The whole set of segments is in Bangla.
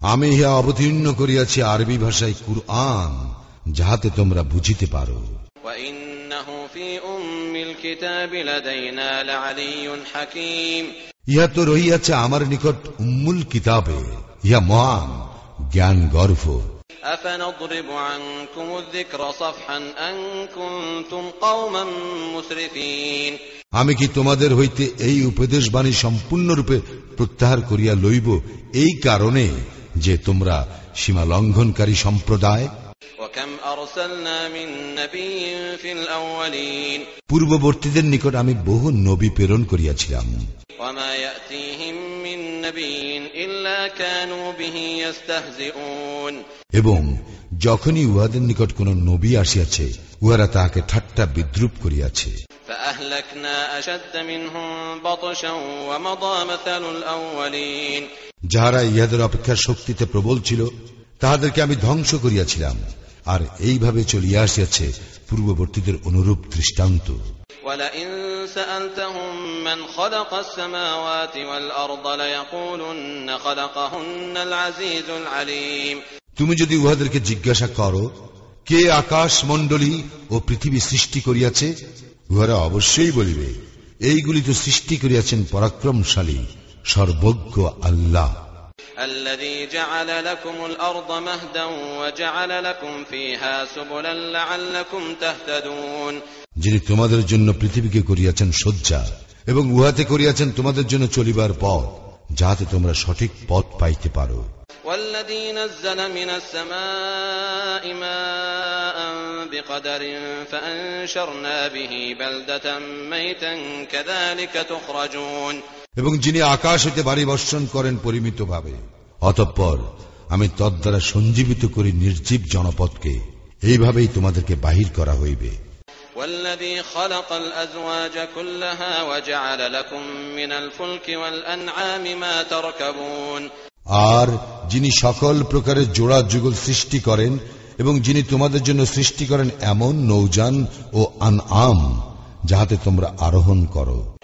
আমি ইহা অবতীর্ণ করিয়াছি আরবি ভাষায় কুরআন যাহাতে তোমরা বুঝিতে পারো। ইহা তো রহিয়াছে আমার নিকট উম্মুল কিতাবে। ইহা মহান জ্ঞান গর্ভ أفنضرب عنكم الذكر صفحا أن كنتم قوما مسرفين আমি কি তোমাদের হইতে এই উপদেশ বাণী সম্পূর্ণরূপে প্রত্যাহার করিয়া লইব এই কারণে যে তোমরা সীমা লঙ্ঘনকারী সম্প্রদায় وكم أرسلنا من نبي في الأولين পূর্ববর্তীদের নিকট আমি বহু নবী প্রেরণ করিয়াছিলাম وما يأتيهم من نبي إلا كانوا به يستهزئون এবং যখনই উহাদের নিকট কোন নবী আসিয়াছে উহারা তাহাকে ঠাট্টা বিদ্রুপ করিয়াছে فأهلكنا أشد منهم بطشا ومضى مثل الأولين যাহারা ইহাদের অপেক্ষা শক্তিতে প্রবল ছিল তাহাদেরকে আমি ধ্বংস করিয়াছিলাম আর এইভাবে চলিয়া আসিয়াছে পূর্ববর্তীদের অনুরূপ দৃষ্টান্ত ولئن سألتهم من خلق السماوات والأرض ليقولن خلقهن العزيز العليم তুমি যদি উহাদেরকে জিজ্ঞাসা করো কে আকাশ মণ্ডলী ও পৃথিবী সৃষ্টি করিয়াছে উহারা অবশ্যই বলিবে এইগুলি তো সৃষ্টি করিয়াছেন পরাক্রমশালী সর্বজ্ঞ আল্লাহ الذي جعل لكم الأرض مهدا وجعل لكم فيها سبلا لعلكم تهتدون যিনি তোমাদের জন্য পৃথিবীকে করিয়াছেন শয্যা এবং উহাতে করিয়াছেন তোমাদের জন্য চলিবার পথ যাহাতে তোমরা সঠিক পথ পাইতে পারো والذي نزل من السماء ماء بقدر فأنشرنا به بلدة ميتا كذلك تخرجون এবং যিনি আকাশ হইতে বাড়ি বর্ষণ করেন পরিমিতভাবে অতঃপর আমি তদ্বারা সঞ্জীবিত করি নির্জীব জনপদকে এইভাবেই তোমাদেরকে বাহির করা হইবে والذي خلق الأزواج كلها وجعل لكم من الفلك والأنعام ما تركبون আর যিনি সকল প্রকারের জোড়া যুগল সৃষ্টি করেন এবং যিনি তোমাদের জন্য সৃষ্টি করেন এমন নৌজান ও আন আম যাহাতে তোমরা আরোহণ করো।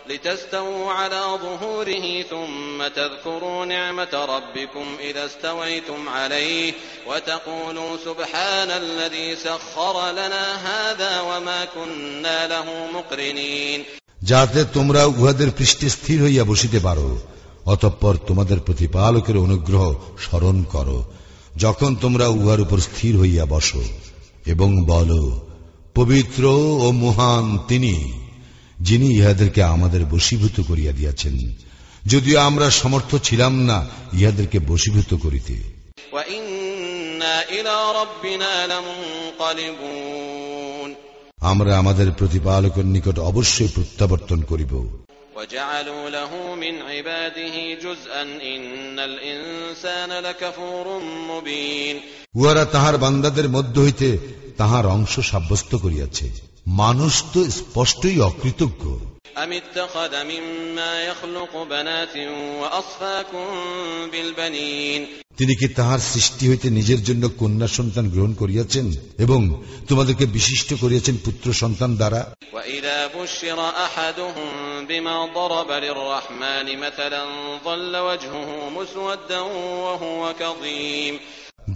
যাহাতে তোমরা উহাদের পৃষ্ঠে স্থির হইয়া বসিতে পারো। অতঃপর তোমাদের প্রতিপালকের অনুগ্রহ স্মরণ করো যখন তোমরা উহার উপর স্থির হইয়া বসো এবং বল পবিত্র ও মহান তিনি যিনি ইহাদেরকে আমাদের বশীভূত করিয়া দিয়াছেন। যদিও আমরা সমর্থ ছিলাম না ইহাদেরকে বশীভূত করিতে। আমরা আমাদের প্রতিপালকের নিকট অবশ্যই প্রত্যাবর্তন করিব। وجعلوا له من عباده جزءا إن الإنسان لكفور مبين উহারা তাহার বান্দাদের মধ্য হইতে তাহার অংশ সাব্যস্ত করিয়াছে মানুষ তো স্পষ্টই অকৃতজ্ঞ أم اتخذ مما يخلق بنات وأصفاكم بالبنين তিনি কি তাহার সৃষ্টি হইতে নিজের জন্য কন্যা সন্তান গ্রহণ করিয়াছেন এবং তোমাদেরকে বিশিষ্ট করিয়াছেন পুত্র সন্তান দ্বারা وإذا بشر أحدهم بما ضرب للرحمن مثلا ظل وجهه مسودا وهو كظيم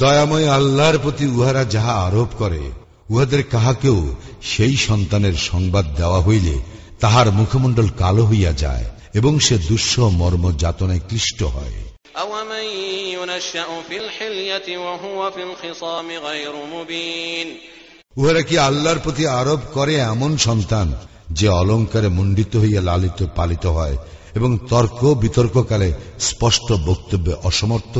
দয়াময় আল্লাহর প্রতি উহারা যাহা আরোপ করে উহাদের কাহাকেও সেই সন্তানের সংবাদ দেওয়া হইলে তাহার মুখমণ্ডল কালো হইয়া যায় এবং সে দুঃস মর্ম যাতনায় ক্লিষ্ট হয়। উহারা কি আল্লাহর প্রতি আরোপ করে এমন সন্তান যে অলঙ্কারে মণ্ডিত হইয়া লালিত পালিত হয় এবং তর্ক বিতর্ককালে স্পষ্ট বক্তব্যে অসমর্থ?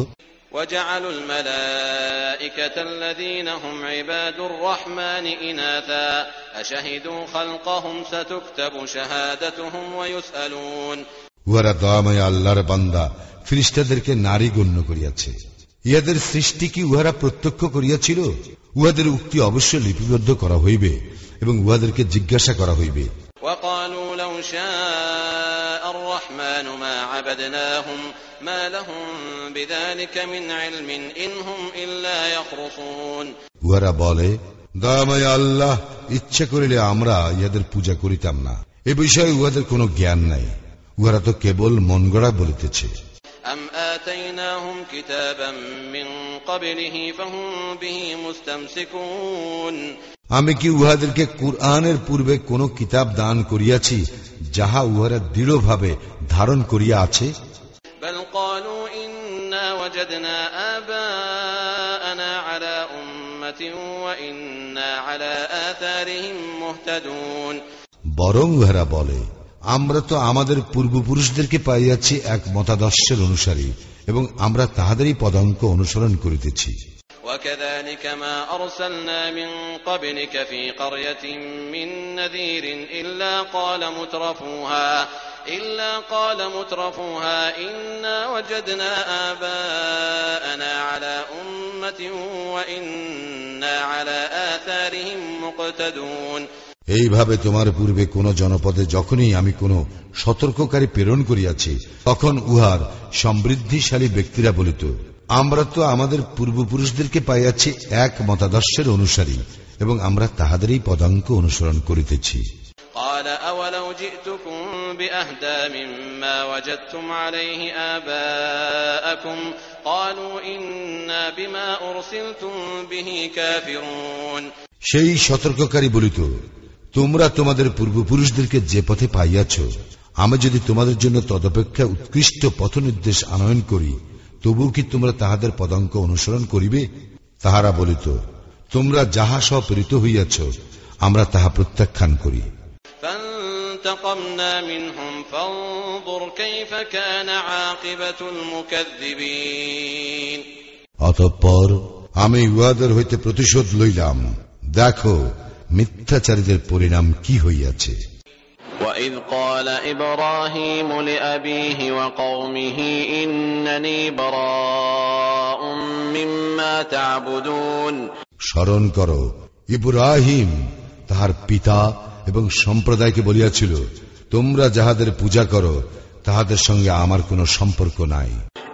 وجعلوا الملائكة الذين هم عباد الرحمن إناثا أشهدوا خلقهم ستكتب شهادتهم ويسألون উহারা দয়াময় আল্লাহর বান্দা ফিরিস্তাদেরকে নারী গণ্য করিয়াছে ইহাদের সৃষ্টি কি উহারা প্রত্যক্ষ করিয়াছিল উহাদের উক্তি অবশ্য লিপিবদ্ধ করা হইবে এবং উহাদেরকে জিজ্ঞাসা করা হইবে وقالوا لو شاء الرحمن ما عبدناهم ما لهم بذلك من علم إن هم إلا يخرصون উহারা বলে দয়াময় আল্লাহ ইচ্ছে করিলে আমরা ইহাদের পূজা করিতাম না এ বিষয়ে উহাদের কোনো জ্ঞান নাই উহারা তো কেবল মন গড়া বলিতেছে أم آتيناهم كتابا من قبله فهم به مستمسكون আমি কি উহাদেরকে কুরআনের পূর্বে কোন কিতাব দান করিয়াছি যাহা উহারা দৃঢ়ভাবে ধারণ করিয়া আছে? বরং উহারা বলে আমরা তো আমাদের পূর্বপুরুষদেরকে পাইয়াছি এক মতাদর্শের অনুসারী এবং আমরা তাহাদেরই পদাঙ্ক অনুসরণ করিতেছি। وكذلك ما أرسلنا من قبلك في قرية من نذير إلا قال مترفوها إلا قال مترفوها إنا وجدنا آباءنا على أمة وإنا على آثارهم مقتدون এইভাবে তোমার পূর্বে কোন জনপদে যখনই আমি কোন সতর্ককারী প্রেরণ করিয়াছি তখন উহার সমৃদ্ধিশালী ব্যক্তিরা বলিত আমরা তো আমাদের পূর্বপুরুষদেরকে পাইয়াছি এক মতাদর্শের অনুসারী এবং আমরা তাহাদেরই পদাঙ্ক অনুসরণ করিতেছি। সেই সতর্ককারী বলিত তোমরা তোমাদের পূর্বপুরুষদেরকে যে পথে পাইয়াছ আমি যদি তোমাদের জন্য তদপেক্ষা উৎকৃষ্ট পথ নির্দেশ আনয়ন করি তবু কি তোমরা তাহাদের পদাঙ্ক অনুসরণ করিবে? তাহারা বলিত তোমরা যাহা সব ঋত হইয়াছ আমরা তাহা প্রত্যাখ্যান করি। অতঃপর আমি উহাদের হইতে প্রতিশোধ লইলাম। দেখো মিথ্যাচারীদের পরিণাম কি হইয়াছে। وإذ قال إبراهيم لأبيه وقومه إنني براء مما تعبدون স্মরণ করো ইব্রাহিম তাহার পিতা এবং সম্প্রদায়কে বলিয়াছিল তোমরা যাহাদের পূজা করো তাহাদের সঙ্গে আমার কোনো সম্পর্ক নাই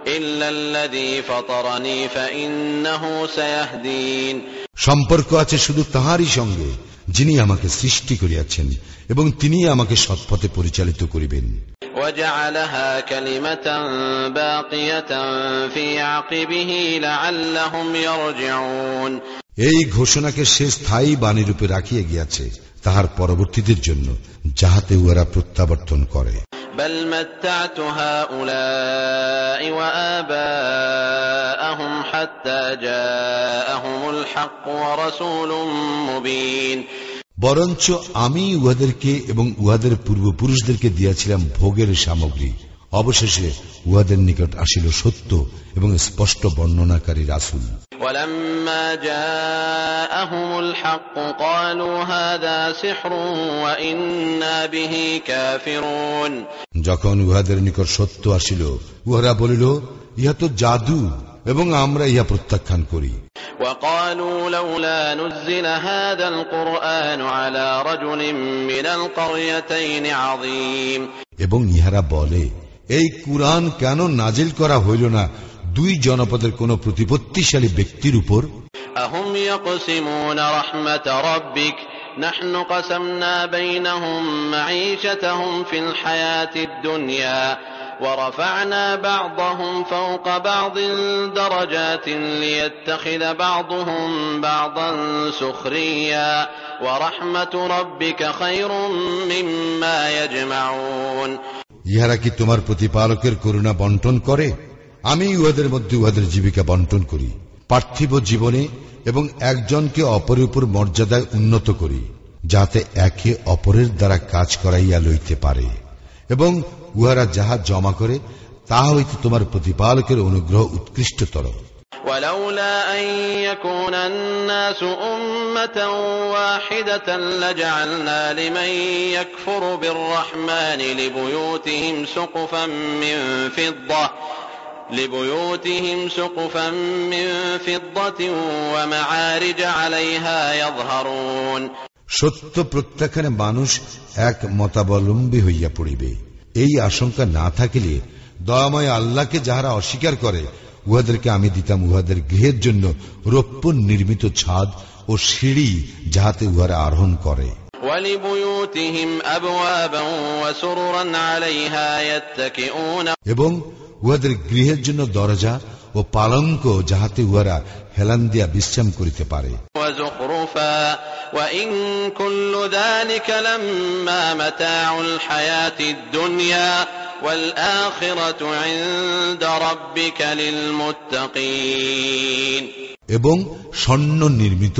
إلا الذي فطرني فإنه سيهدين সম্পর্ক আছে শুধু তাহারই সঙ্গে যিনি আমাকে সৃষ্টি করিয়াছেন এবং তিনি আমাকে সৎপথে পরিচালিত করিবেন। এই ঘোষণাকে সে স্থায়ী বাণীরূপে রাখিয়া গিয়াছে তাহার পরবর্তীদের জন্য যাহাতে উহারা প্রত্যাবর্তন করে। بل متعت هؤلاء وآباءهم حتى جاءهم الحق ورسول مبين বরঞ্চ আমি উহাদেরকে এবং উহাদের পূর্বপুরুষদেরকে দিয়াছিলাম ভোগের সামগ্রী অবশেষে উহাদের নিকট আসিল সত্য এবং স্পষ্ট বর্ণনাকারী রাসুল ولما جاءهم الحق قالوا هذا سحر وإنا به كافرون যখন উহাদের নিকট সত্য আসিল উহারা বলিল ইহা তো জাদু এবং আমরা ইহা প্রত্যাখ্যান করি وقالوا لولا نزل هذا القرآن على رجل من القريتين عظيم এবং ইহারা বলে এই কুরআন কেন নাজিল করা হইল না দুই জনপদের কোন প্রতিপত্তিশালী ব্যক্তির উপর أهم يقسمون رحمة ربك نحن قسمنا بينهم معيشتهم في الحياة الدنيا ورفعنا بعضهم فوق بعض درجات ليتخذ بعضهم بعضا سخريا ورحمة ربك خير مما يجمعون ইহারা কি তোমার প্রতিপালকের করুণা বন্টন করে? আমি উহাদের মধ্যে উহাদের জীবিকা বন্টন করি, পার্থিব জীবনে এবং একজনকে অপরের উপর মর্যাদায় উন্নত করি, যাতে একে অপরের দ্বারা কাজ করাইয়া লইতে পারে। এবং উহারা যাহা জমা করে, তাহা হইতে তোমার প্রতিপালকের অনুগ্রহ উৎকৃষ্টতর। ولولا أن يكون الناس أمة واحدة لجعلنا لمن يكفر بالرحمن لبيوتهم سقفا من فضة لبيوتهم سقفا من فضة ومعارج عليها يظهرون সত্য প্রত্যাখ্যানে মানুষ এক মতাবলম্বী হইয়া পড়িবে এই আশঙ্কা না থাকিলে দয়াময় আল্লাহকে যাহারা অস্বীকার করে উহাদেরকে আমি দিতাম উহাদের গৃহের জন্য রৌপ্য নির্মিত ছাদ ও সিঁড়ি যাহাতে উহারা আরোহণ করে ولبيوتهم أبوابا وسررا عليها يتكئون এবং উহাদের গৃহের জন্য দরজা ও পালঙ্ক যাহাতে উহারা হেলান দিয়া বিশ্রাম করিতে পারে وزخرفا وإن كل ذلك لما متاع الحياة الدنيا والآخرة عند ربك للمتقين এবং স্বর্ণ নির্মিত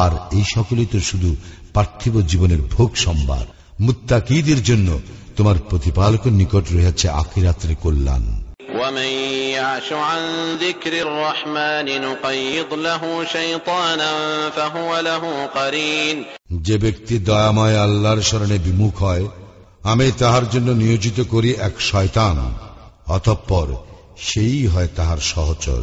আর এই সকলেই তো শুধু পার্থিব জীবনের ভোগ সম্ভার মুত্তাকিদের জন্য তোমার প্রতিপালকের নিকট রয়েছে আখিরাত্রে কল্যাণ ومن يعش عن ذكر الرحمن نقيض له شيطانا فهو له قرين যে ব্যক্তি দয়াময় আল্লাহর স্মরণে বিমুখ হয় আমি তাহার জন্য নিয়োজিত করি এক শয়তান অতঃপর সেই হয় তাহার সহচর।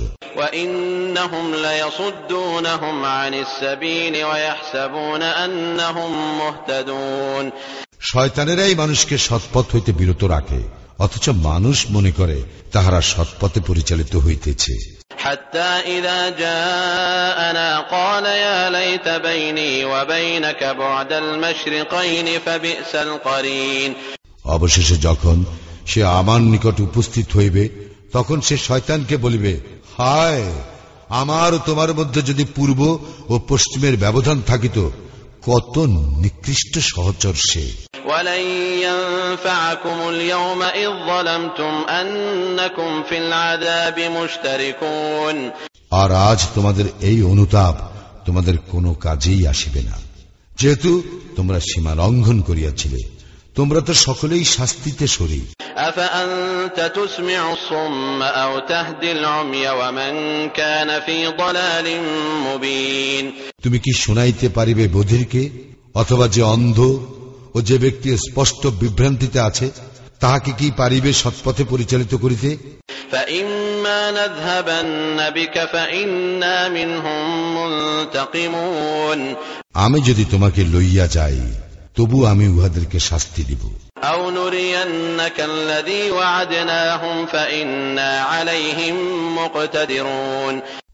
শয়তানেরাই মানুষকে সৎপথ হইতে বিরত রাখে। অথচ মানুষ মনে করে তাহারা সৎপথে পরিচালিত হইতেছে حتى إذا جاءنا قال يا ليت بيني وبينك بعد المشرقين فبئس القرين অবশেষে যখন সে আমার নিকট উপস্থিত হইবে তখন সে শয়তানকে বলিবে হায় আমার ও তোমার মধ্যে যদি পূর্ব ও পশ্চিমের ব্যবধান থাকিত কত নিকৃষ্ট সহচর সে। আর আজ তোমাদের এই অনুতাপ তোমাদের কোনো কাজেই আসিবে না। যেহেতু তোমরা সীমা লঙ্ঘন করিয়াছিলে তোমরা তো সকলেই শাস্তিতে সরি তুমি কি শুনাইতে পারিবে বধিরকে? অথবা যে অন্ধ ও যে ব্যক্তি স্পষ্ট বিভ্রান্তিতে আছে তাহাকে কি পারিবে সৎপথে পরিচালিত করিতে? আমি যদি তোমাকে লইয়া যাই তবু আমি উহাদেরকে শাস্তি দিব।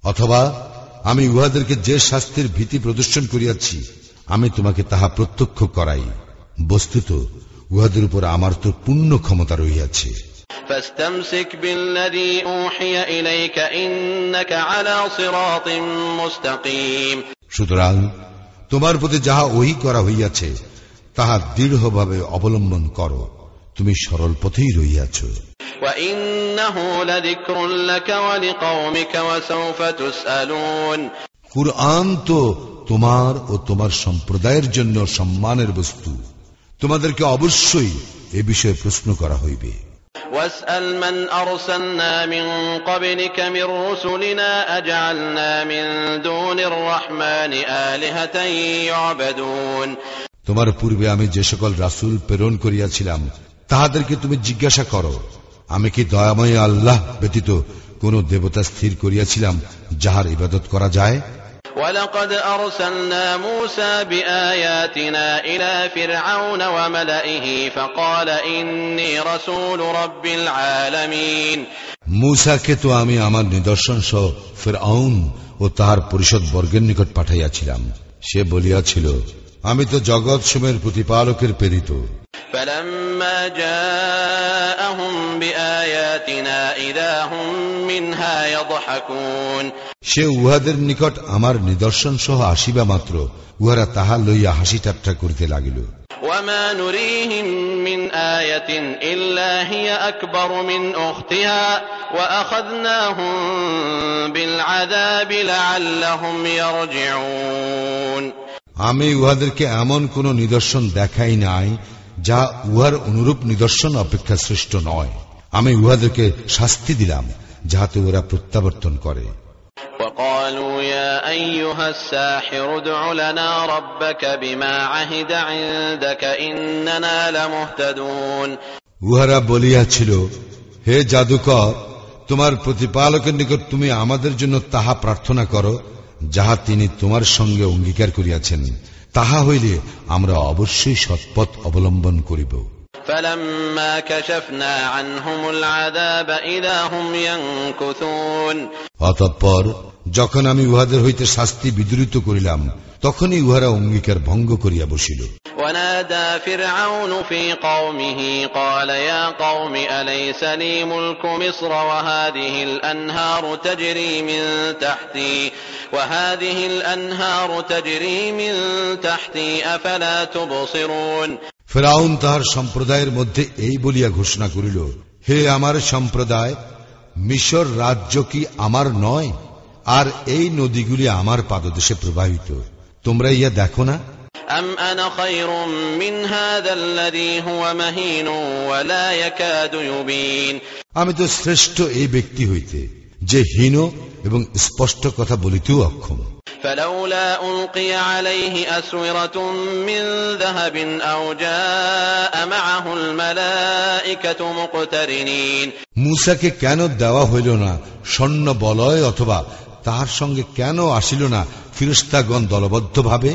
অথবা আমি উহাদেরকে যে শাস্তির ভীতি প্রদর্শন করিয়াছি আমি তোমাকে তাহা প্রত্যক্ষ করাই বস্তুত উহাদের উপর আমার তো পূর্ণ ক্ষমতা রহিয়াছে فاستمسك بالذي أوحي إليك إنك على صراط مستقيم সুতরাং তোমার প্রতি যাহা ওহি করা হইয়াছে তাহা দৃঢ়ভাবে অবলম্বন করো তুমি সরল পথেই রহিয়াছ وإنه لذكر لك ولقومك وسوف تسألون কুরআন তো তোমার ও তোমার সম্প্রদায়ের জন্য সম্মানের বস্তু তোমাদেরকে অবশ্যই এ বিষয়ে প্রশ্ন করা হইবে واسأل من أرسلنا من قبلك من رسلنا أجعلنا من دون الرحمن آلهة يعبدون তোমার পূর্বে আমি যে সকল রাসূল প্রেরণ করিয়াছিলাম তাহাদেরকে তুমি জিজ্ঞাসা করো আমি কি দয়াময় আল্লাহ ব্যতীত কোন দেবতা স্থির করিয়াছিলাম যাহার ইবাদত করা যায় ولقد أرسلنا موسى بآياتنا إلى فرعون وملئه فقال إني رسول رب العالمين মূসাকে তো আমি আমার নিদর্শন সহ ফেরাউন ও তাহার পরিষদ বর্গের নিকট পাঠাইয়াছিলাম সে বলিয়াছিল আমি তো জগৎ সময়ের প্রতিপালকের প্রেরিত فلما جاءهم بآياتنا إذا هم منها يضحكون সে উহাদের নিকট আমার নিদর্শন সহ আসিবা মাত্র উহারা তাহা লইয়া হাসি ঠাট্টা করিতে লাগিল وما نريهم من آية إلا هي أكبر من أختها وأخذناهم بالعذاب لعلهم يرجعون আমি উহাদেরকে এমন কোন নিদর্শন দেখাই নাই যা উহার অনুরূপ নিদর্শন অপেক্ষা শ্রেষ্ঠ নয় আমি উহাদেরকে শাস্তি দিলাম যাহাতে ওরা প্রত্যাবর্তন করে وقالوا يا أيها الساحر ادع لنا ربك بما عهد عندك إننا لمهتدون উহারা বলিয়াছিল হে জাদুকর তোমার প্রতিপালকের নিকট তুমি আমাদের জন্য তাহা প্রার্থনা করো যাহা তিনি তোমার সঙ্গে অঙ্গীকার করিয়াছেন তাহা হইলে আমরা অবশ্যই সৎপথ অবলম্বন করিব। অতঃপর যখন আমি উহাদের হইতে শাস্তি বিদ্রিত করিলাম তখনই উহারা অঙ্গীকার ভঙ্গ করিয়া বসিল। আলাইসানি وهذه الأنهار تجري من تحتي وهذه الأنهار تجري من تحتي أفلا تبصرون ফেরাউন তাহার সম্প্রদায়ের মধ্যে এই বলিয়া ঘোষণা করিল হে আমার সম্প্রদায় মিশর রাজ্য কি আমার নয় আর এই নদীগুলি আমার পাদদেশে প্রবাহিত তোমরা ইয়া দেখো না أم أنا خير من هذا الذي هو مهين ولا يكاد يبين আমি তো শ্রেষ্ঠ এই ব্যক্তি হইতে যে হীন এবং স্পষ্ট কথা বলিতেও অক্ষম فلولا ألقي عليه أسورة من ذهب أو جاء معه الملائكة مقترنين মূসাকে কেন দেওয়া হইল না স্বর্ণ বলয় অথবা তাহার সঙ্গে কেন আসিল না ফিরস্তাগণ দলবদ্ধভাবে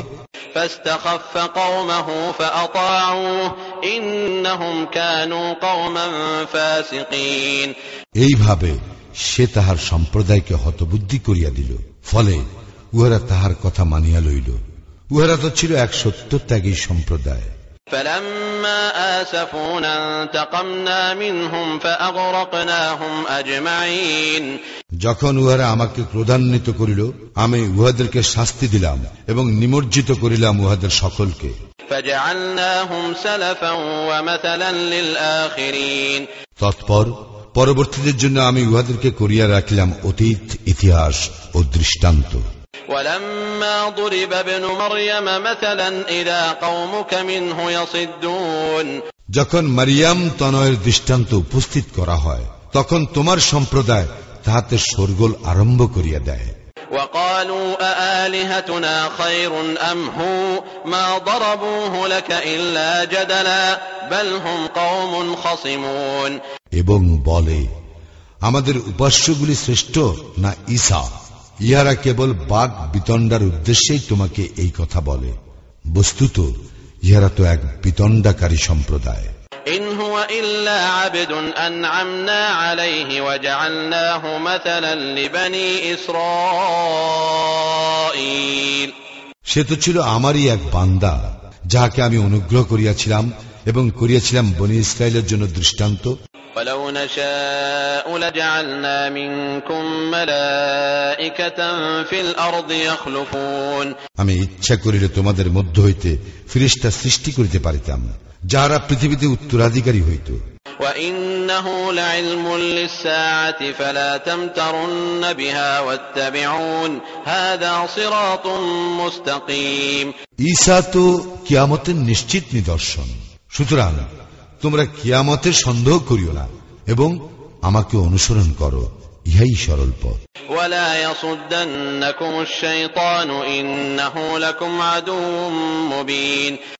فاستخف قومه فأطاعوه إنهم كانوا قوما فاسقين এইভাবে সে তাহার সম্প্রদায়কে হতবুদ্ধি করিয়া দিল ফলে উহারা তাহার কথা মানিয়া লইল উহারা তো ছিল এক সত্য ত্যাগী সম্প্রদায় فلما آسفونا انتقمنا منهم فأغرقناهم أجمعين যখন উহারা আমাকে ক্রোধান্বিত করিল আমি উহাদেরকে শাস্তি দিলাম এবং নিমজ্জিত করিলাম উহাদের সকলকে فجعلناهم سلفا ومثلا للآخرين তৎপর পরবর্তীদের জন্য আমি উহাদেরকে করিয়া রাখিলাম অতীত ইতিহাস ও দৃষ্টান্ত ولما ضرب ابن مريم مثلا إذا قومك منه يصدون যখন মারিয়াম তনয়ের দৃষ্টান্ত উপস্থিত করা হয় তখন তোমার সম্প্রদায় তাহাতে শোরগোল আরম্ভ করিয়া দেয় وقالوا أآلهتنا خير أم هو ما ضربوه لك إلا جدلا بل هم قوم خصمون এবং বলে আমাদের উপাস্যগুলি শ্রেষ্ঠ না ঈসা ইহারা কেবল বাঘ বিতণ্ডার উদ্দেশ্যেই তোমাকে এই কথা বলে বস্তুত ইহারা তো এক বিতণ্ডাকারী সম্প্রদায় إن هو إلا عبد أنعمنا عليه وجعلناه مثلا لبني إسرائيل সে তো ছিল আমারই এক বান্দা যাহাকে আমি অনুগ্রহ করিয়াছিলাম এবং করিয়াছিলাম বনি ইসরায়েলের জন্য দৃষ্টান্ত ولو نشاء لجعلنا منكم ملائكة في الأرض يخلفون আমি ইচ্ছা করিলে তোমাদের মধ্য হইতে ফিরিস্তা সৃষ্টি করিতে পারিতাম যাহারা পৃথিবীতে উত্তরাধিকারী হইত وإنه لعلم للساعة فلا تمترن بها واتبعون هذا صراط مستقيم ঈসা তো কিয়ামতের নিশ্চিত নিদর্শন সুতরাং তোমরা কিয়ামতের সন্দেহ করিও না এবং আমাকে অনুসরণ করো ইহাই সরল পথ।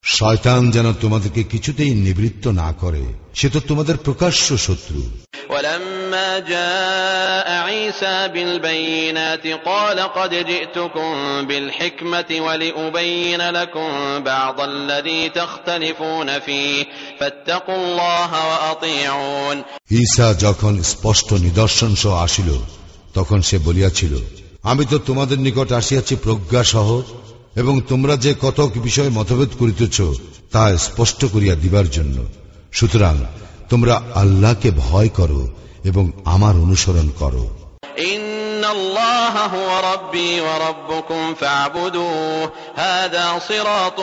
শয়তান যেন তোমাদেরকে কিছুতেই নিবৃত্ত না করে সে তো তোমাদের প্রকাশ্য শত্রু। ولما جاء عيسى بالبينات قال قد جئتكم بالحكمة ولأبين لكم بعض الذي تختلفون فيه فاتقوا الله وأطيعون ঈসা যখন স্পষ্ট নিদর্শন সহ আসিল তখন সে বলিয়াছিল আমি তো তোমাদের নিকট আসিয়াছি প্রজ্ঞা সহ এবং তোমরা যে কতক বিষয়ে মতভেদ করিতেছ তা স্পষ্ট করিয়া দিবার জন্য সুতরাং তোমরা আল্লাহকে ভয় করো এবং আমার অনুসরণ করো إن الله هو ربي وربكم فاعبدوه هذا صراط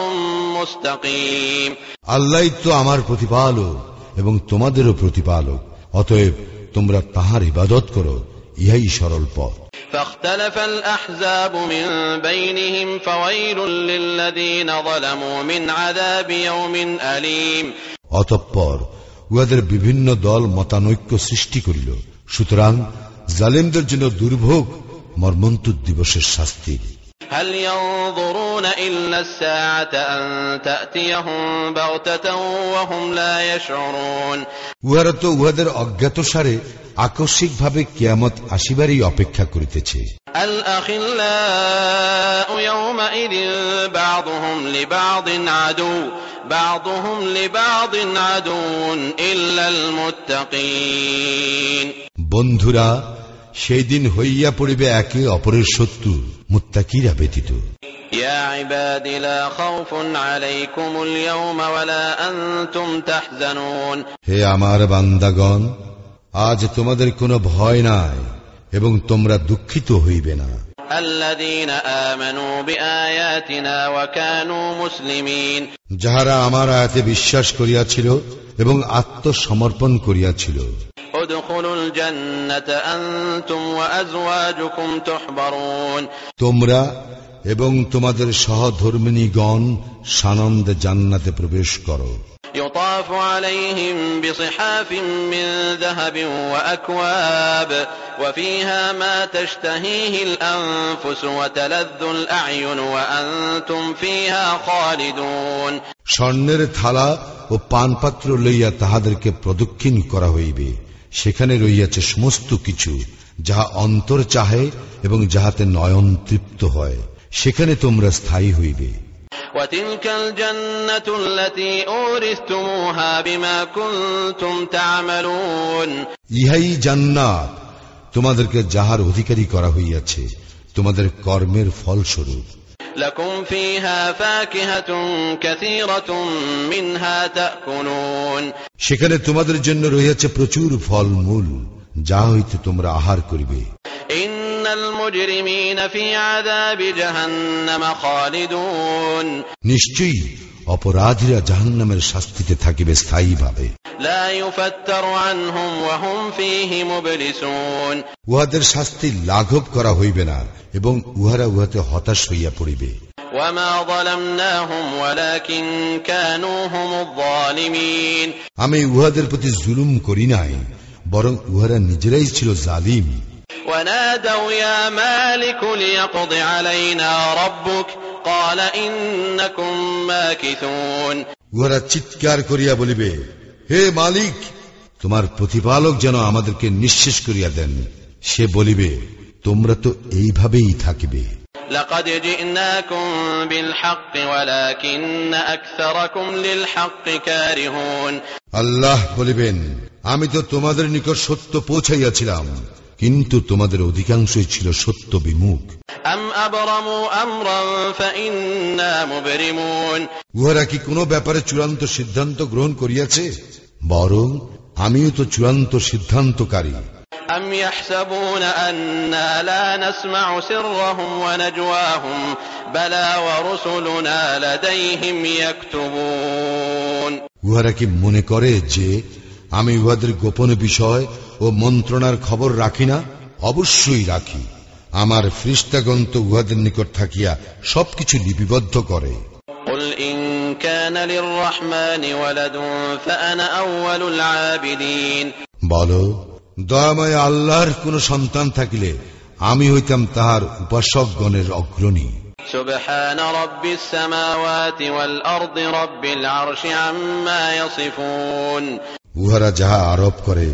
مستقيم আল্লাহ তো আমার প্রতিপালক এবং তোমাদেরও প্রতিপালক অতএব তোমরা তাহার ইবাদত করো ইহাই সরল পথ فاختلف الأحزاب من بينهم فويل للذين ظلموا من عذاب يوم أليم অতঃপর উহাদের বিভিন্ন দল মতানৈক্য সৃষ্টি করিল সুতরাং জালেমদের জন্য দুর্ভোগ মর্মন্তুদ দিবসের শাস্তির هل ينظرون إلا الساعة أن تأتيهم بغتة وهم لا يشعرون উহারা তো উহাদের অজ্ঞাতসারে আকস্মিকভাবে কিয়ামত আসিবারই অপেক্ষা করিতেছে الأخلاء يومئذ بعضهم لبعض عدو بعضهم لبعض عدو إلا المتقين বন্ধুরা সেই দিন হইয়া পড়িবে একে অপরের শত্রু মুত্তাকিরা ব্যতীত يا عباد لا خوف عليكم اليوم ولا أنتم تحزنون হে আমার বান্দাগণ আজ তোমাদের কোনো ভয় নাই এবং তোমরা দুঃখিত হইবে না যাহারা আমার আয়াতে বিশ্বাস করিয়াছিল এবং আত্মসমর্পণ করিয়াছিল। তোমরা এবং তোমাদের সহধর্মিণীগণ সানন্দে জান্নাতে প্রবেশ করো। يطاف عليهم بصحاف من ذهب وأكواب وفيها ما تشتهيه الأنفس وتلذ الأعين وأنتم فيها خالدون স্বর্ণের থালা ও পানপাত্র লইয়া তাহাদেরকে প্রদক্ষিণ করা হইবে সেখানে রইয়াছে সমস্ত কিছু যাহা অন্তর চাহে এবং যাহাতে নয়ন তৃপ্ত হয় সেখানে তোমরা স্থায়ী হইবে وتلك الجنة التي أورثتموها بما كنتم تعملون ইহাই জান্নাত তোমাদেরকে যাহার অধিকারী করা হইয়াছে তোমাদের কর্মের ফলস্বরূপ لكم فيها فاكهة كثيرة منها تأكلون সেখানে তোমাদের জন্য রহিয়াছে প্রচুর ফলমূল যা হইতে তোমরা আহার করিবে إن নিশ্চয়ই অপরাধীরা জাহান নামের শাস্তিতে থাকিবে স্থায়ী ভাবে উহাদের শাস্তি লাঘব করা হইবে না এবং উহারা উহাতে হতাশ হইয়া পড়িবে। আমি উহাদের প্রতি জুলুম করি নাই বরং উহারা নিজেরাই ছিল জালিম। ونادوا يا مالك ليقض علينا ربك قال إنكم ماكثون উহারা চিৎকার করিয়া বলিবে হে মালিক তোমার প্রতিপালক যেন আমাদেরকে নিঃশেষ করিয়া দেন সে বলিবে তোমরা তো এইভাবেই থাকিবে لقد جئناكم بالحق ولكن أكثركم للحق كارهون আল্লাহ বলিবেন আমি তো তোমাদের নিকট সত্য পৌঁছাইয়াছিলাম কিন্তু তোমাদের অধিকাংশই ছিল সত্য বিমুখ أم أبرموا أمرا فإنا مبرمون উহারা কি কোনো ব্যাপারে চূড়ান্ত সিদ্ধান্ত গ্রহণ করিয়াছে বরং আমিও তো চূড়ান্ত সিদ্ধান্তকারী أم يحسبون أنا لا نسمع سرهم ونجواهم بلى ورسلنا لديهم يكتبون উহারা কি মনে করে যে আমি উহাদের গোপন বিষয় ও মন্ত্রণার খবর রাখি না অবশ্যই রাখি আমার ফ্রিস্তাগণ তো উহাদের নিকট থাকিয়া সবকিছু লিপিবদ্ধ করে قل إن كان للرحمن ولد فأنا أول العابدين বল দয়াময় আল্লাহর কোন সন্তান থাকিলে আমি হইতাম তাহার উপাসকগণের অগ্রণী سبحان رب السماوات والأرض رب العرش عما يصفون উহারা যাহা আরোপ করে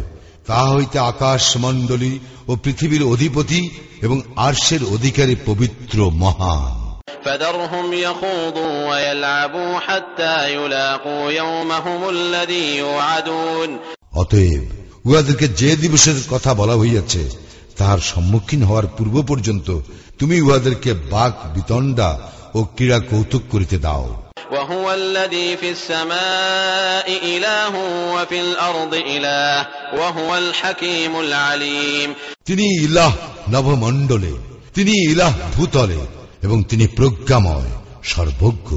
তাহা হইতে আকাশ মণ্ডলী ও পৃথিবীর অধিপতি এবং আর্শের অধিকারী পবিত্র মহান। অতএব উহাদেরকে যে দিবসের কথা বলা হইয়াছে তাহার সম্মুখীন হওয়ার পূর্ব পর্যন্ত তুমি উহাদেরকে বাক বিতণ্ডা ও ক্রীড়া কৌতুক করিতে দাও। وهو الذي في السماء إله وفي الأرض إله وهو الحكيم العليم তিনি ইলাহ নভমণ্ডলে তিনি ইলাহ ভূতলে এবং তিনি প্রজ্ঞাময় সর্বজ্ঞ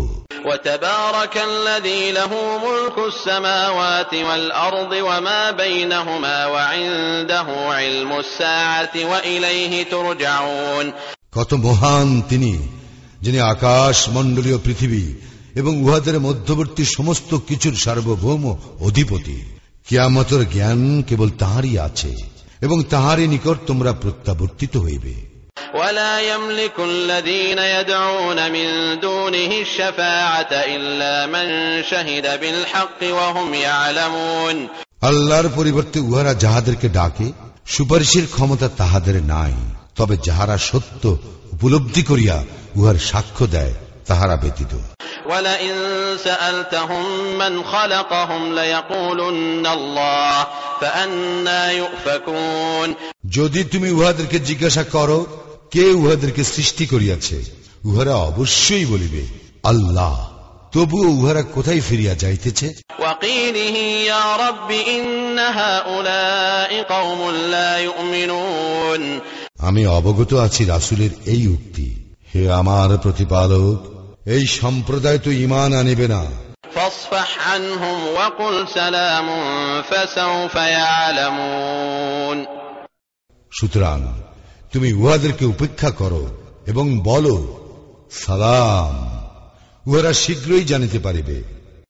وتبارك الذي له ملك السماوات والأرض وما بينهما وعنده علم الساعة وإليه ترجعون কত মহান তিনি যিনি আকাশ মণ্ডলীয় পৃথিবী এবং উহাদের মধ্যবর্তী সমস্ত কিছুর সার্বভৌম অধিপতি কিয়ামতের জ্ঞান কেবল তাহারই আছে এবং তাহারই নিকট তোমরা প্রত্যাবর্তিত হইবে ولا يملك الذين يدعون من دونه الشفاعة إلا من شهد بالحق وهم يعلمون আল্লাহর পরিবর্তে উহারা যাহাদেরকে ডাকে সুপারিশের ক্ষমতা তাহাদের নাই তবে যাহারা সত্য উপলব্ধি করিয়া উহার সাক্ষ্য দেয় তাহারা ব্যতীত ولئن سألتهم من خلقهم ليقولن الله فأنا يؤفكون যদি তুমি উহাদেরকে জিজ্ঞাসা করো কে উহাদেরকে সৃষ্টি করিয়াছে উহারা অবশ্যই বলিবে আল্লাহ তবুও উহারা কোথায় ফিরিয়া যাইতেছে وقيله يا رب إن هؤلاء قوم لا يؤمنون আমি অবগত আছি রাসুলের এই উক্তি হে আমার প্রতিপালক এই সম্প্রদায় তো ইমান আনিবে না। সুতরাং তুমি উহাদেরকে উপেক্ষা করো এবং বলো সালাম। উহারা শীঘ্রই জানিতে পারিবে।